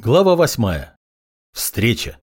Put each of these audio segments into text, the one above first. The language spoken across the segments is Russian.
Глава восьмая. Встреча.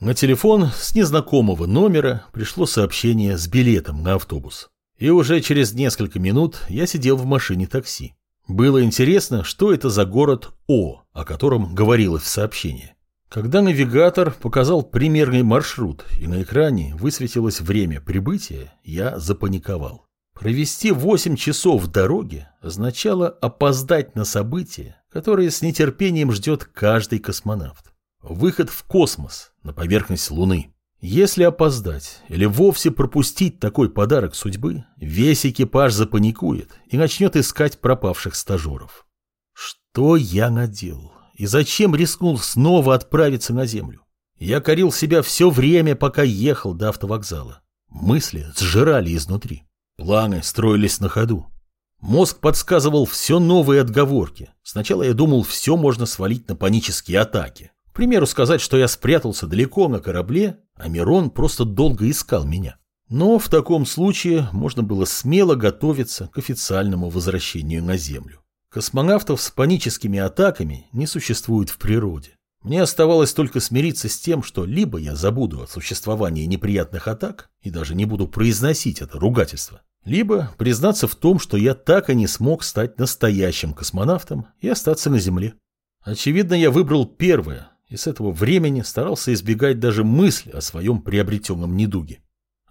На телефон с незнакомого номера пришло сообщение с билетом на автобус. И уже через несколько минут я сидел в машине такси. Было интересно, что это за город О, о котором говорилось в сообщении. Когда навигатор показал примерный маршрут и на экране высветилось время прибытия, я запаниковал. Провести 8 часов в дороге означало опоздать на событие, которое с нетерпением ждет каждый космонавт. Выход в космос, на поверхность Луны. Если опоздать или вовсе пропустить такой подарок судьбы, весь экипаж запаникует и начнет искать пропавших стажеров. Что я наделал? И зачем рискнул снова отправиться на Землю? Я корил себя все время, пока ехал до автовокзала. Мысли сжирали изнутри. Планы строились на ходу. Мозг подсказывал все новые отговорки. Сначала я думал, все можно свалить на панические атаки. К примеру, сказать, что я спрятался далеко на корабле, а Мирон просто долго искал меня. Но в таком случае можно было смело готовиться к официальному возвращению на Землю. Космонавтов с паническими атаками не существует в природе. Мне оставалось только смириться с тем, что либо я забуду о существовании неприятных атак и даже не буду произносить это ругательство, либо признаться в том, что я так и не смог стать настоящим космонавтом и остаться на Земле. Очевидно, я выбрал первое, и с этого времени старался избегать даже мысли о своем приобретенном недуге.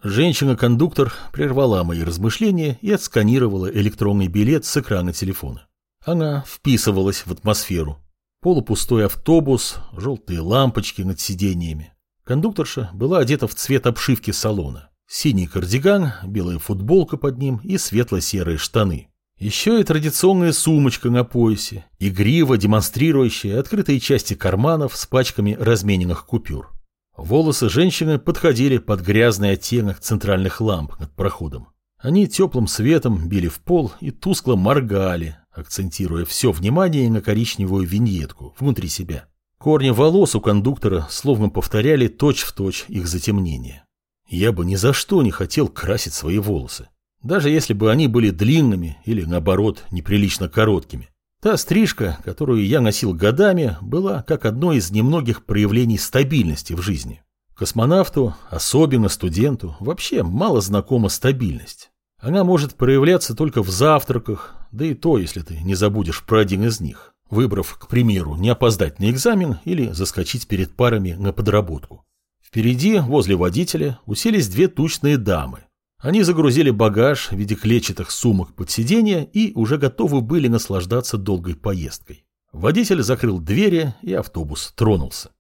Женщина-кондуктор прервала мои размышления и отсканировала электронный билет с экрана телефона. Она вписывалась в атмосферу. Полупустой автобус, желтые лампочки над сидениями. Кондукторша была одета в цвет обшивки салона. Синий кардиган, белая футболка под ним и светло-серые штаны. Еще и традиционная сумочка на поясе, игриво демонстрирующая открытые части карманов с пачками размененных купюр. Волосы женщины подходили под грязный оттенок центральных ламп над проходом. Они теплым светом били в пол и тускло моргали, акцентируя все внимание на коричневую виньетку внутри себя. Корни волос у кондуктора словно повторяли точь-в-точь точь их затемнение. Я бы ни за что не хотел красить свои волосы, даже если бы они были длинными или, наоборот, неприлично короткими. Та стрижка, которую я носил годами, была как одно из немногих проявлений стабильности в жизни. Космонавту, особенно студенту, вообще мало знакома стабильность. Она может проявляться только в завтраках, да и то, если ты не забудешь про один из них, выбрав, к примеру, не опоздать на экзамен или заскочить перед парами на подработку. Впереди, возле водителя, уселись две тучные дамы. Они загрузили багаж в виде клетчатых сумок под сиденье и уже готовы были наслаждаться долгой поездкой. Водитель закрыл двери, и автобус тронулся.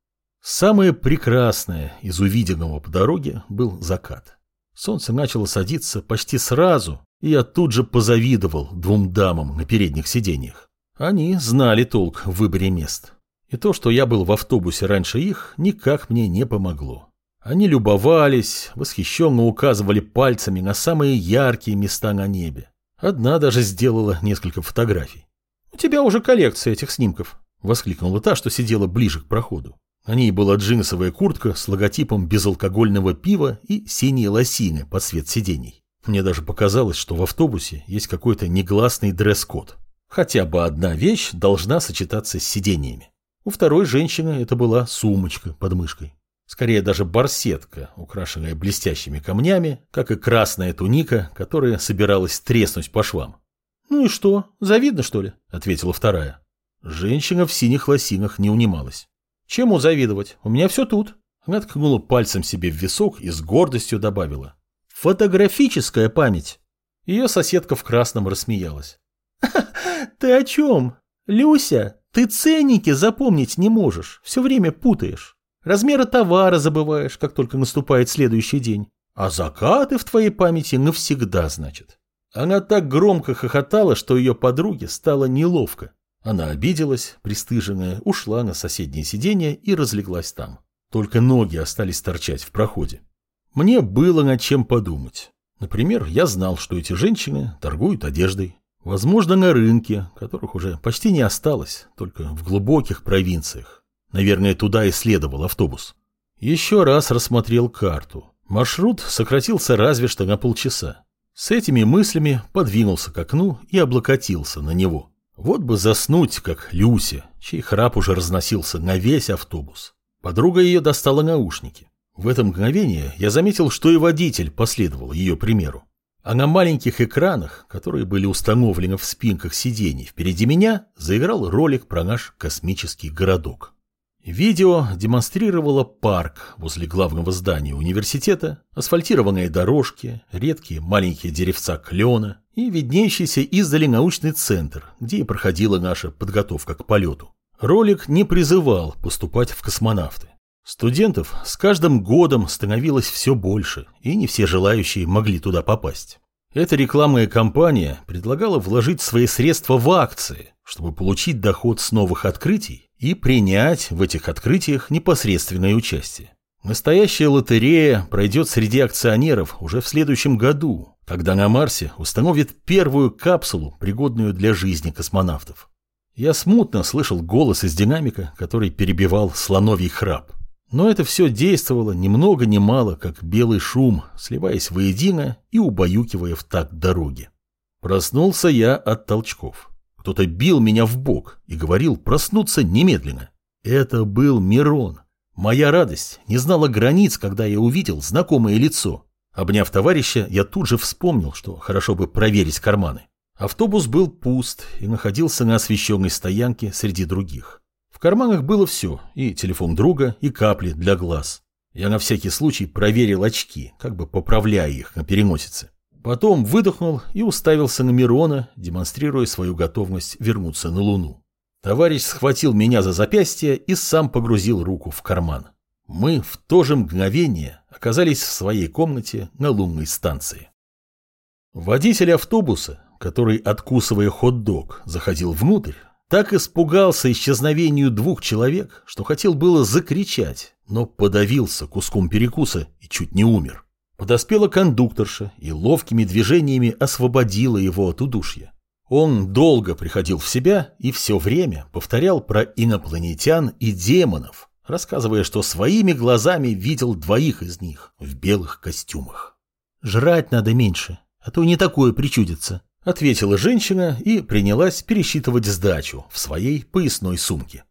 Самое прекрасное из увиденного по дороге был закат. Солнце начало садиться почти сразу, и я тут же позавидовал двум дамам на передних сиденьях. Они знали толк в выборе мест. И то, что я был в автобусе раньше их, никак мне не помогло. Они любовались, восхищенно указывали пальцами на самые яркие места на небе. Одна даже сделала несколько фотографий. «У тебя уже коллекция этих снимков», — воскликнула та, что сидела ближе к проходу. На ней была джинсовая куртка с логотипом безалкогольного пива и синие лосины под цвет сидений. Мне даже показалось, что в автобусе есть какой-то негласный дресс-код. Хотя бы одна вещь должна сочетаться с сидениями. У второй женщины это была сумочка под мышкой. Скорее даже барсетка, украшенная блестящими камнями, как и красная туника, которая собиралась треснуть по швам. «Ну и что, завидно, что ли?» – ответила вторая. Женщина в синих лосинах не унималась. «Чему завидовать? У меня все тут». Она ткнула пальцем себе в висок и с гордостью добавила. «Фотографическая память». Ее соседка в красном рассмеялась. «Ты о чем? Люся, ты ценники запомнить не можешь, все время путаешь. Размеры товара забываешь, как только наступает следующий день. А закаты в твоей памяти навсегда, значит. Она так громко хохотала, что ее подруге стало неловко. Она обиделась, пристыженная, ушла на соседнее сиденье и разлеглась там. Только ноги остались торчать в проходе. Мне было над чем подумать. Например, я знал, что эти женщины торгуют одеждой. Возможно, на рынке, которых уже почти не осталось, только в глубоких провинциях. Наверное, туда и следовал автобус. Еще раз рассмотрел карту. Маршрут сократился разве что на полчаса. С этими мыслями подвинулся к окну и облокотился на него. Вот бы заснуть, как Люся, чей храп уже разносился на весь автобус. Подруга ее достала наушники. В это мгновение я заметил, что и водитель последовал ее примеру. А на маленьких экранах, которые были установлены в спинках сидений впереди меня, заиграл ролик про наш космический городок. Видео демонстрировало парк возле главного здания университета, асфальтированные дорожки, редкие маленькие деревца клена и виднеющийся издали научный центр, где и проходила наша подготовка к полету. Ролик не призывал поступать в космонавты. Студентов с каждым годом становилось все больше, и не все желающие могли туда попасть. Эта рекламная кампания предлагала вложить свои средства в акции, чтобы получить доход с новых открытий и принять в этих открытиях непосредственное участие. Настоящая лотерея пройдет среди акционеров уже в следующем году, когда на Марсе установят первую капсулу, пригодную для жизни космонавтов. Я смутно слышал голос из динамика, который перебивал слоновий храп. Но это все действовало ни много ни мало, как белый шум, сливаясь воедино и убаюкивая в такт дороги. Проснулся я от толчков. Кто-то бил меня в бок и говорил проснуться немедленно. Это был Мирон. Моя радость не знала границ, когда я увидел знакомое лицо. Обняв товарища, я тут же вспомнил, что хорошо бы проверить карманы. Автобус был пуст и находился на освещенной стоянке среди других карманах было все, и телефон друга, и капли для глаз. Я на всякий случай проверил очки, как бы поправляя их на переносице. Потом выдохнул и уставился на Мирона, демонстрируя свою готовность вернуться на Луну. Товарищ схватил меня за запястье и сам погрузил руку в карман. Мы в то же мгновение оказались в своей комнате на лунной станции. Водитель автобуса, который, откусывая хот-дог, заходил внутрь, так испугался исчезновению двух человек, что хотел было закричать, но подавился куском перекуса и чуть не умер. Подоспела кондукторша и ловкими движениями освободила его от удушья. Он долго приходил в себя и все время повторял про инопланетян и демонов, рассказывая, что своими глазами видел двоих из них в белых костюмах. «Жрать надо меньше, а то не такое причудится», Ответила женщина и принялась пересчитывать сдачу в своей поясной сумке.